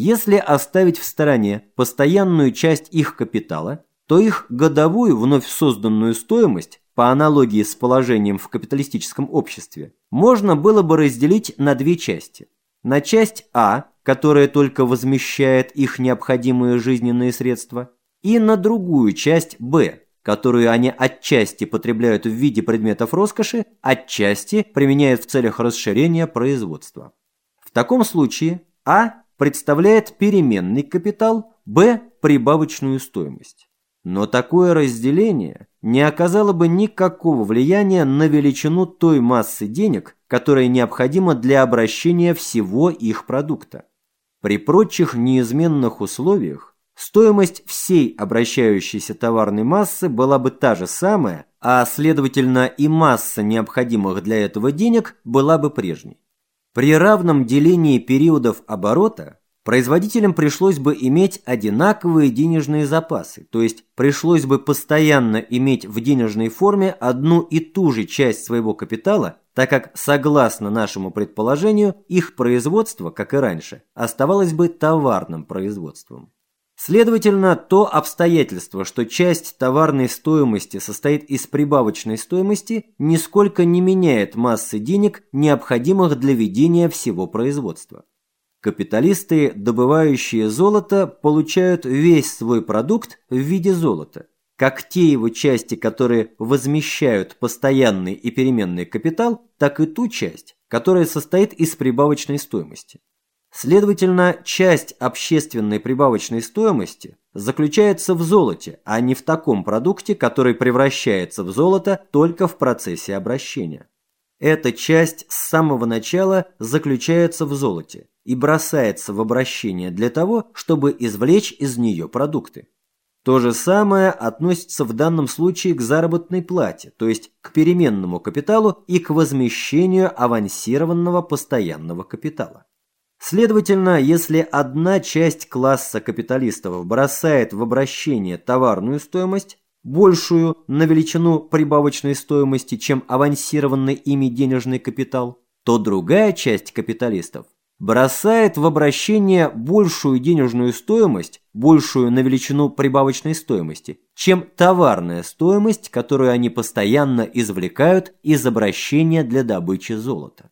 Если оставить в стороне постоянную часть их капитала, то их годовую вновь созданную стоимость, по аналогии с положением в капиталистическом обществе, можно было бы разделить на две части. На часть А, которая только возмещает их необходимые жизненные средства, и на другую часть Б, которую они отчасти потребляют в виде предметов роскоши, отчасти применяют в целях расширения производства. В таком случае А представляет переменный капитал, Б – прибавочную стоимость. Но такое разделение не оказало бы никакого влияния на величину той массы денег, которая необходима для обращения всего их продукта. При прочих неизменных условиях стоимость всей обращающейся товарной массы была бы та же самая, а следовательно и масса необходимых для этого денег была бы прежней. При равном делении периодов оборота производителям пришлось бы иметь одинаковые денежные запасы, то есть пришлось бы постоянно иметь в денежной форме одну и ту же часть своего капитала, так как, согласно нашему предположению, их производство, как и раньше, оставалось бы товарным производством. Следовательно, то обстоятельство, что часть товарной стоимости состоит из прибавочной стоимости, нисколько не меняет массы денег, необходимых для ведения всего производства. Капиталисты, добывающие золото, получают весь свой продукт в виде золота, как те его части, которые возмещают постоянный и переменный капитал, так и ту часть, которая состоит из прибавочной стоимости. Следовательно, часть общественной прибавочной стоимости заключается в золоте, а не в таком продукте, который превращается в золото только в процессе обращения. Эта часть с самого начала заключается в золоте и бросается в обращение для того, чтобы извлечь из нее продукты. То же самое относится в данном случае к заработной плате, то есть к переменному капиталу и к возмещению авансированного постоянного капитала. Следовательно, если одна часть класса капиталистов бросает в обращение товарную стоимость, большую на величину прибавочной стоимости, чем авансированный ими денежный капитал, то другая часть капиталистов бросает в обращение большую денежную стоимость, большую на величину прибавочной стоимости, чем товарная стоимость, которую они постоянно извлекают из обращения для добычи золота.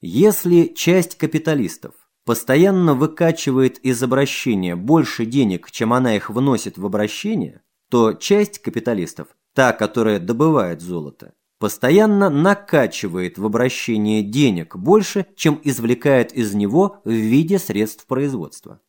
Если часть капиталистов постоянно выкачивает из обращения больше денег, чем она их вносит в обращение, то часть капиталистов, та, которая добывает золото, постоянно накачивает в обращение денег больше, чем извлекает из него в виде средств производства.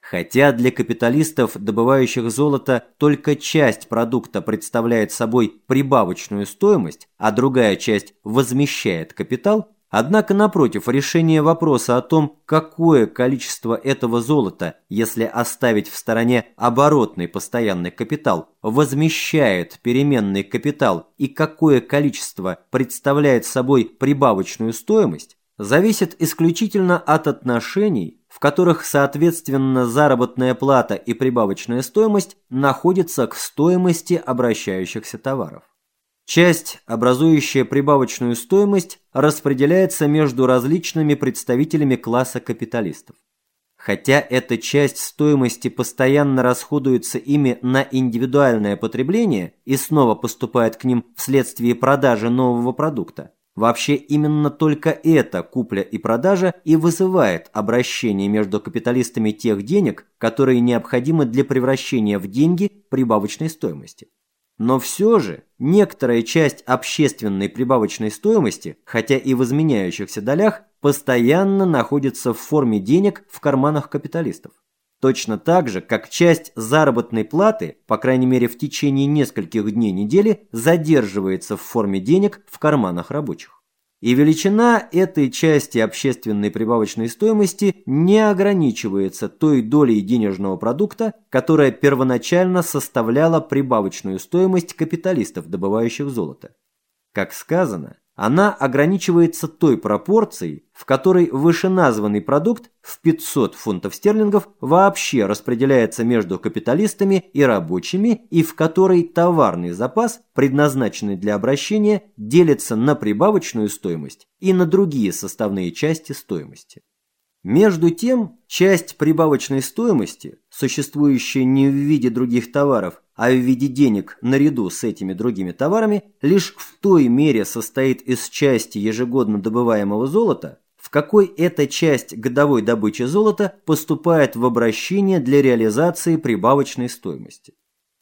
Хотя для капиталистов, добывающих золото, только часть продукта представляет собой прибавочную стоимость, а другая часть возмещает капитал, Однако, напротив, решение вопроса о том, какое количество этого золота, если оставить в стороне оборотный постоянный капитал, возмещает переменный капитал и какое количество представляет собой прибавочную стоимость, зависит исключительно от отношений, в которых, соответственно, заработная плата и прибавочная стоимость находятся к стоимости обращающихся товаров. Часть, образующая прибавочную стоимость, распределяется между различными представителями класса капиталистов. Хотя эта часть стоимости постоянно расходуется ими на индивидуальное потребление и снова поступает к ним вследствие продажи нового продукта, вообще именно только эта купля и продажа и вызывает обращение между капиталистами тех денег, которые необходимы для превращения в деньги прибавочной стоимости. Но все же некоторая часть общественной прибавочной стоимости, хотя и в изменяющихся долях, постоянно находится в форме денег в карманах капиталистов. Точно так же, как часть заработной платы, по крайней мере в течение нескольких дней недели, задерживается в форме денег в карманах рабочих. И величина этой части общественной прибавочной стоимости не ограничивается той долей денежного продукта, которая первоначально составляла прибавочную стоимость капиталистов, добывающих золото. Как сказано, она ограничивается той пропорцией, в которой вышеназванный продукт в 500 фунтов стерлингов вообще распределяется между капиталистами и рабочими и в которой товарный запас, предназначенный для обращения, делится на прибавочную стоимость и на другие составные части стоимости. Между тем, часть прибавочной стоимости, существующая не в виде других товаров, а в виде денег наряду с этими другими товарами, лишь в той мере состоит из части ежегодно добываемого золота, в какой эта часть годовой добычи золота поступает в обращение для реализации прибавочной стоимости.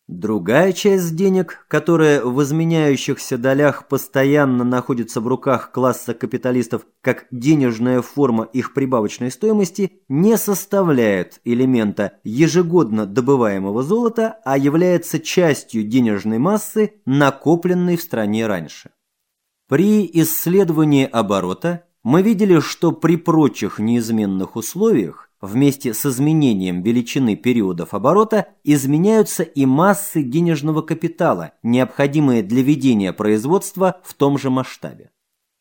Другая часть денег, которая в изменяющихся долях постоянно находится в руках класса капиталистов как денежная форма их прибавочной стоимости, не составляет элемента ежегодно добываемого золота, а является частью денежной массы, накопленной в стране раньше. При исследовании оборота мы видели, что при прочих неизменных условиях вместе с изменением величины периодов оборота изменяются и массы денежного капитала, необходимые для ведения производства в том же масштабе.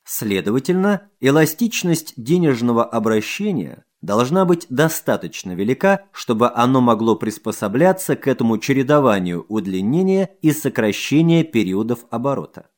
Следовательно, эластичность денежного обращения должна быть достаточно велика, чтобы оно могло приспосабляться к этому чередованию удлинения и сокращения периодов оборота.